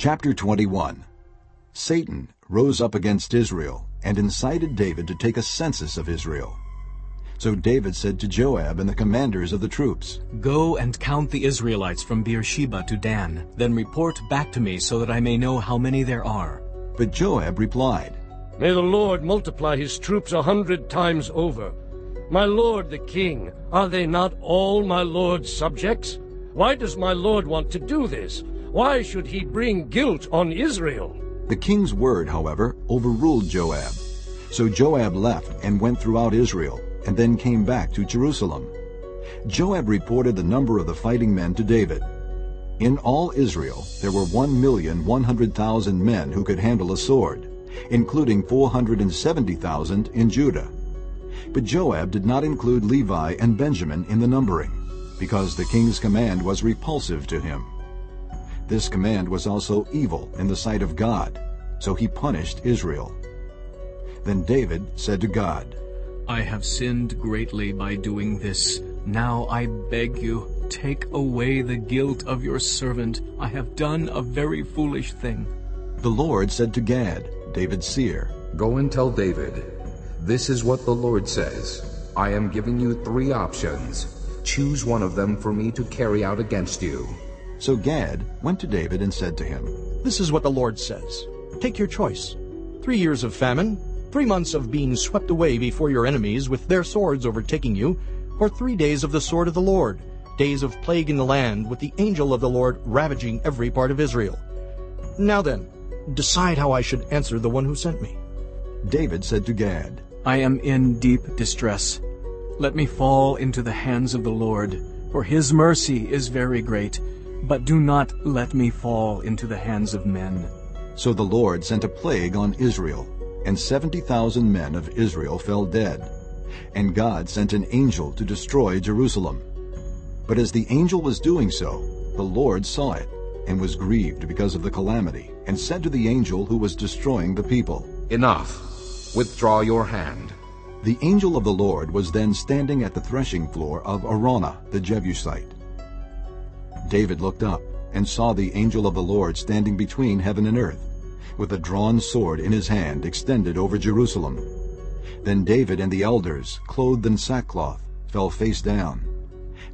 Chapter 21 Satan rose up against Israel and incited David to take a census of Israel. So David said to Joab and the commanders of the troops, Go and count the Israelites from Beersheba to Dan, then report back to me so that I may know how many there are. But Joab replied, May the Lord multiply his troops a hundred times over. My lord the king, are they not all my lord's subjects? Why does my lord want to do this? Why should he bring guilt on Israel? The king's word, however, overruled Joab. So Joab left and went throughout Israel, and then came back to Jerusalem. Joab reported the number of the fighting men to David. In all Israel there were one million one hundred thousand men who could handle a sword, including four hundred and seventy thousand in Judah. But Joab did not include Levi and Benjamin in the numbering, because the king's command was repulsive to him. This command was also evil in the sight of God, so he punished Israel. Then David said to God, I have sinned greatly by doing this. Now I beg you, take away the guilt of your servant. I have done a very foolish thing. The Lord said to Gad, David's seer, Go and tell David, This is what the Lord says. I am giving you three options. Choose one of them for me to carry out against you. So Gad went to David and said to him, This is what the Lord says. Take your choice. Three years of famine, three months of being swept away before your enemies with their swords overtaking you, or three days of the sword of the Lord, days of plague in the land, with the angel of the Lord ravaging every part of Israel. Now then, decide how I should answer the one who sent me. David said to Gad, I am in deep distress. Let me fall into the hands of the Lord, for his mercy is very great. But do not let me fall into the hands of men. So the Lord sent a plague on Israel, and seventy thousand men of Israel fell dead. And God sent an angel to destroy Jerusalem. But as the angel was doing so, the Lord saw it, and was grieved because of the calamity, and said to the angel who was destroying the people, Enough. Withdraw your hand. The angel of the Lord was then standing at the threshing floor of Araunah the Jebusite. David looked up and saw the angel of the Lord standing between heaven and earth, with a drawn sword in his hand extended over Jerusalem. Then David and the elders, clothed in sackcloth, fell face down.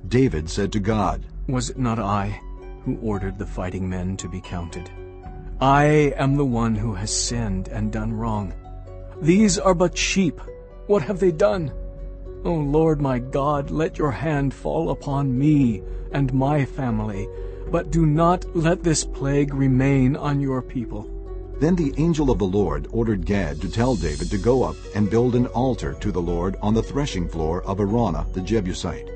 David said to God, Was it not I who ordered the fighting men to be counted? I am the one who has sinned and done wrong. These are but sheep. What have they done? O Lord my God, let your hand fall upon me and my family, but do not let this plague remain on your people. Then the angel of the Lord ordered Gad to tell David to go up and build an altar to the Lord on the threshing floor of Araunah the Jebusite.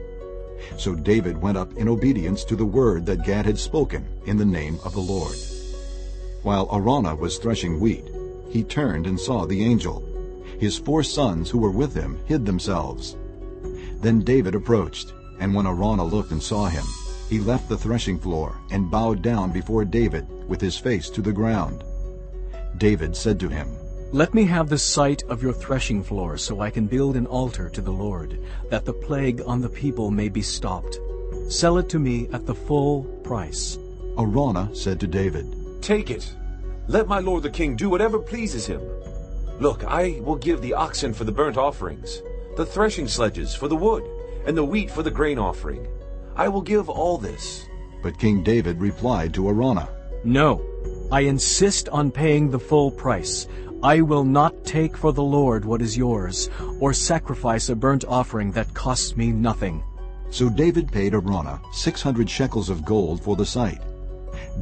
So David went up in obedience to the word that Gad had spoken in the name of the Lord. While Araunah was threshing wheat, he turned and saw the angel. His four sons who were with him hid themselves. Then David approached, and when Araunah looked and saw him, he left the threshing floor and bowed down before David with his face to the ground. David said to him, Let me have the site of your threshing floor so I can build an altar to the Lord, that the plague on the people may be stopped. Sell it to me at the full price. Araunah said to David, Take it. Let my lord the king do whatever pleases him. Look, I will give the oxen for the burnt offerings, the threshing sledges for the wood, and the wheat for the grain offering. I will give all this. But King David replied to Araunah, No, I insist on paying the full price. I will not take for the Lord what is yours, or sacrifice a burnt offering that costs me nothing. So David paid Araunah six hundred shekels of gold for the site.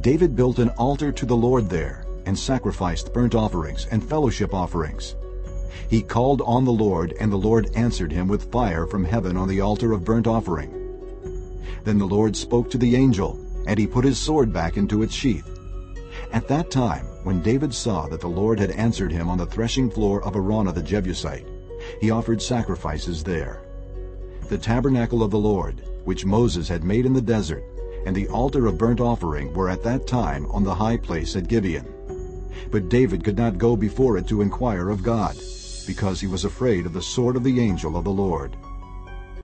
David built an altar to the Lord there, and sacrificed burnt offerings and fellowship offerings. He called on the Lord, and the Lord answered him with fire from heaven on the altar of burnt offering. Then the Lord spoke to the angel, and he put his sword back into its sheath. At that time, when David saw that the Lord had answered him on the threshing floor of Araunah the Jebusite, he offered sacrifices there. The tabernacle of the Lord, which Moses had made in the desert, and the altar of burnt offering were at that time on the high place at Gibeon. But David could not go before it to inquire of God, because he was afraid of the sword of the angel of the Lord.